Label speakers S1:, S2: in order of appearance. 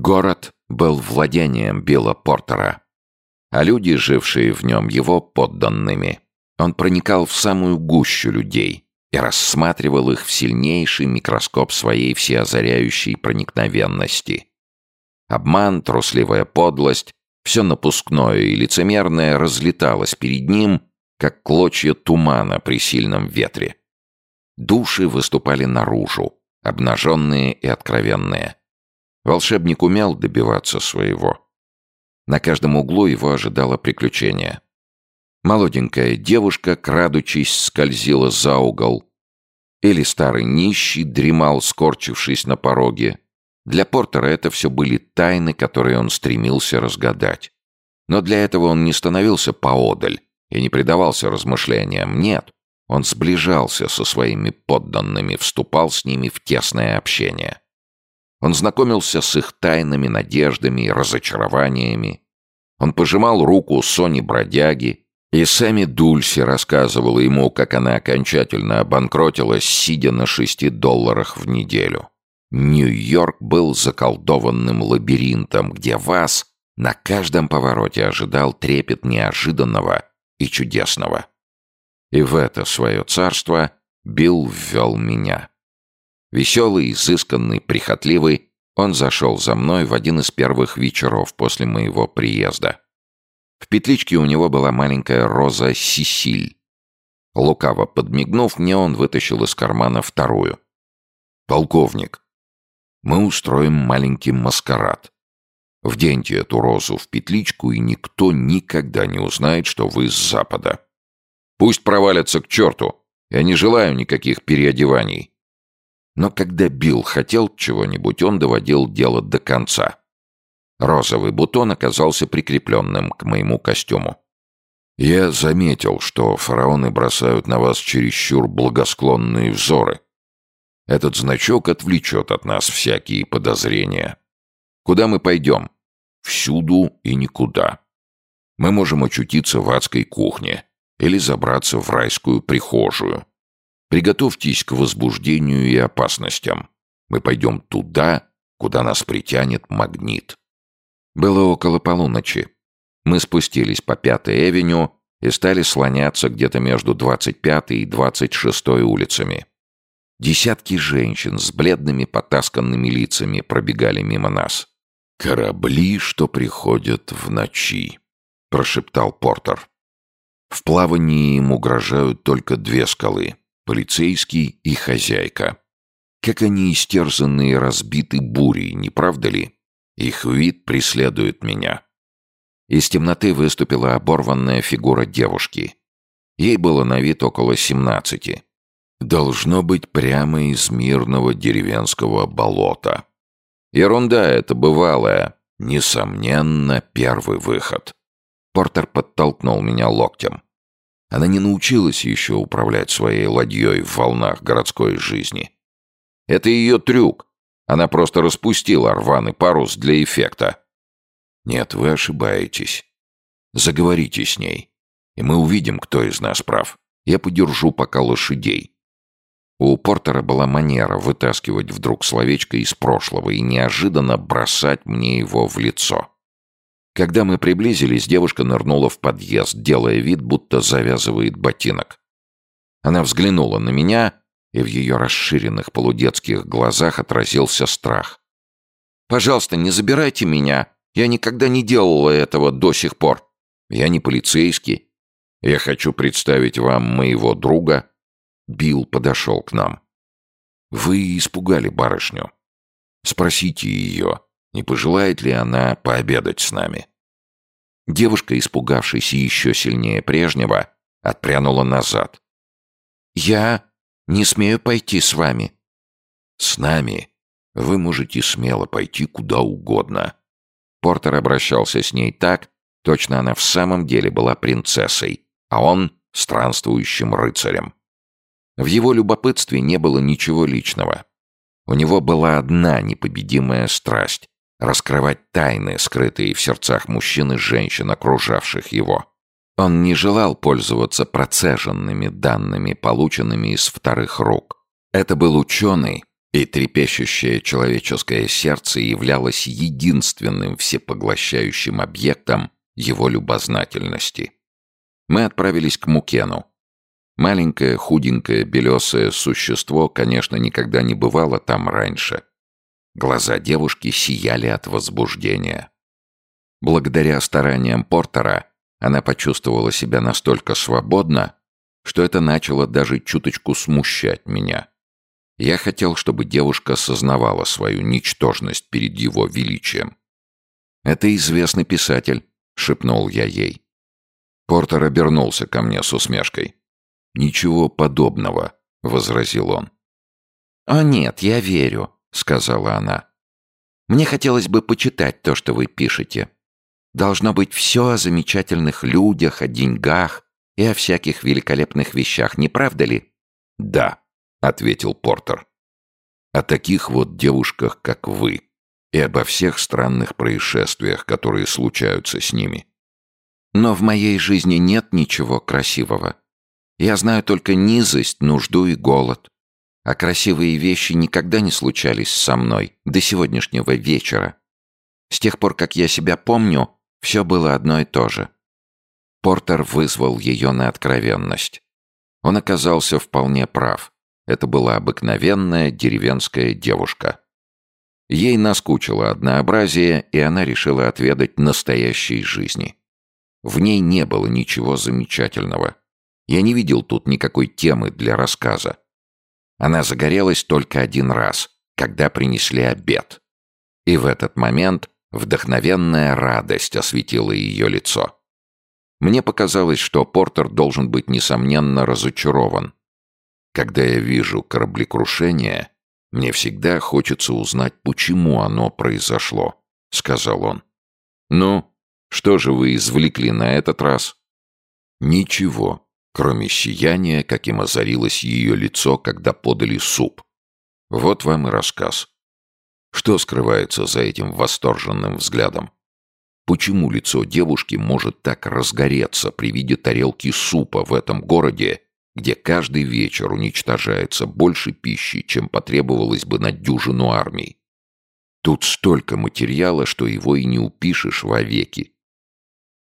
S1: Город был владением Билла Портера, а люди, жившие в нем, его подданными. Он проникал в самую гущу людей и рассматривал их в сильнейший микроскоп своей всеозаряющей проникновенности. Обман, трусливая подлость, все напускное и лицемерное разлеталось перед ним, как клочья тумана при сильном ветре. Души выступали наружу, обнаженные и откровенные. Волшебник умел добиваться своего. На каждом углу его ожидало приключение. Молоденькая девушка, крадучись, скользила за угол. Или старый нищий дремал, скорчившись на пороге. Для Портера это все были тайны, которые он стремился разгадать. Но для этого он не становился поодаль и не предавался размышлениям. Нет, он сближался со своими подданными, вступал с ними в тесное общение. Он знакомился с их тайными надеждами и разочарованиями. Он пожимал руку Соне Бродяги, и Сэмми Дульси рассказывала ему, как она окончательно обанкротилась, сидя на шести долларах в неделю. Нью-Йорк был заколдованным лабиринтом, где вас на каждом повороте ожидал трепет неожиданного и чудесного. И в это свое царство Билл ввел меня. Веселый, изысканный, прихотливый, он зашел за мной в один из первых вечеров после моего приезда. В петличке у него была маленькая роза Сисиль. Лукаво подмигнув мне, он вытащил из кармана вторую. «Полковник, мы устроим маленький маскарад. Вденьте эту розу в петличку, и никто никогда не узнает, что вы с Запада. Пусть провалятся к черту. Я не желаю никаких переодеваний. Но когда Билл хотел чего-нибудь, он доводил дело до конца. Розовый бутон оказался прикрепленным к моему костюму. Я заметил, что фараоны бросают на вас чересчур благосклонные взоры. Этот значок отвлечет от нас всякие подозрения. Куда мы пойдем? Всюду и никуда. Мы можем очутиться в адской кухне или забраться в райскую прихожую. Приготовьтесь к возбуждению и опасностям. Мы пойдем туда, куда нас притянет магнит. Было около полуночи. Мы спустились по Пятой Эвеню и стали слоняться где-то между 25 и 26 улицами. Десятки женщин с бледными потасканными лицами пробегали мимо нас. «Корабли, что приходят в ночи», — прошептал Портер. В плавании им угрожают только две скалы — полицейский и хозяйка. Как они истерзаны и разбиты бурей, не правда ли? Их вид преследует меня. Из темноты выступила оборванная фигура девушки. Ей было на вид около семнадцати. Должно быть прямо из мирного деревенского болота. Ерунда это бывалая. Несомненно, первый выход. Портер подтолкнул меня локтем. Она не научилась еще управлять своей ладьей в волнах городской жизни. Это ее трюк. Она просто распустила рваный парус для эффекта. Нет, вы ошибаетесь. Заговорите с ней, и мы увидим, кто из нас прав. Я подержу пока лошадей. У Портера была манера вытаскивать вдруг словечко из прошлого и неожиданно бросать мне его в лицо. Когда мы приблизились, девушка нырнула в подъезд, делая вид, будто завязывает ботинок. Она взглянула на меня, и в ее расширенных полудетских глазах отразился страх. «Пожалуйста, не забирайте меня. Я никогда не делала этого до сих пор. Я не полицейский. Я хочу представить вам моего друга». Билл подошел к нам. «Вы испугали барышню. Спросите ее, не пожелает ли она пообедать с нами?» Девушка, испугавшись еще сильнее прежнего, отпрянула назад. «Я не смею пойти с вами». «С нами вы можете смело пойти куда угодно». Портер обращался с ней так, точно она в самом деле была принцессой, а он — странствующим рыцарем. В его любопытстве не было ничего личного. У него была одна непобедимая страсть — раскрывать тайны, скрытые в сердцах мужчин и женщин, окружавших его. Он не желал пользоваться процеженными данными, полученными из вторых рук. Это был ученый, И трепещущее человеческое сердце являлось единственным всепоглощающим объектом его любознательности. Мы отправились к Мукену. Маленькое, худенькое, белесое существо, конечно, никогда не бывало там раньше. Глаза девушки сияли от возбуждения. Благодаря стараниям Портера она почувствовала себя настолько свободно, что это начало даже чуточку смущать меня. Я хотел, чтобы девушка осознавала свою ничтожность перед его величием. «Это известный писатель», — шепнул я ей. Портер обернулся ко мне с усмешкой. «Ничего подобного», — возразил он.
S2: «О нет, я верю», — сказала она. «Мне хотелось бы почитать то, что вы пишете. Должно быть все о замечательных людях, о деньгах и о всяких великолепных вещах, не правда ли?»
S1: «Да», — ответил Портер. «О таких вот девушках, как вы, и обо всех странных происшествиях, которые случаются с ними».
S2: «Но в моей жизни нет ничего красивого. Я знаю только низость, нужду и голод. А красивые вещи никогда не случались со мной до сегодняшнего вечера. С тех пор, как я себя помню, все было одно и то же». Портер вызвал ее на откровенность. Он оказался вполне прав. Это была обыкновенная деревенская девушка. Ей наскучило однообразие, и она решила отведать настоящей жизни. В ней не было ничего замечательного. Я не видел тут никакой темы для рассказа. Она загорелась только один раз, когда принесли обед. И в этот момент вдохновенная радость осветила ее лицо. Мне показалось, что Портер должен быть несомненно разочарован. Когда я вижу кораблекрушение, мне всегда хочется узнать, почему оно произошло», — сказал он. «Ну, что же вы извлекли на этот раз?» «Ничего, кроме сияния, каким озарилось ее лицо, когда подали суп. Вот вам и рассказ. Что скрывается за этим восторженным взглядом? Почему лицо девушки может так разгореться при виде тарелки супа в этом городе, где каждый вечер уничтожается больше пищи, чем потребовалось бы на дюжину армий. Тут столько материала, что его и не упишешь вовеки.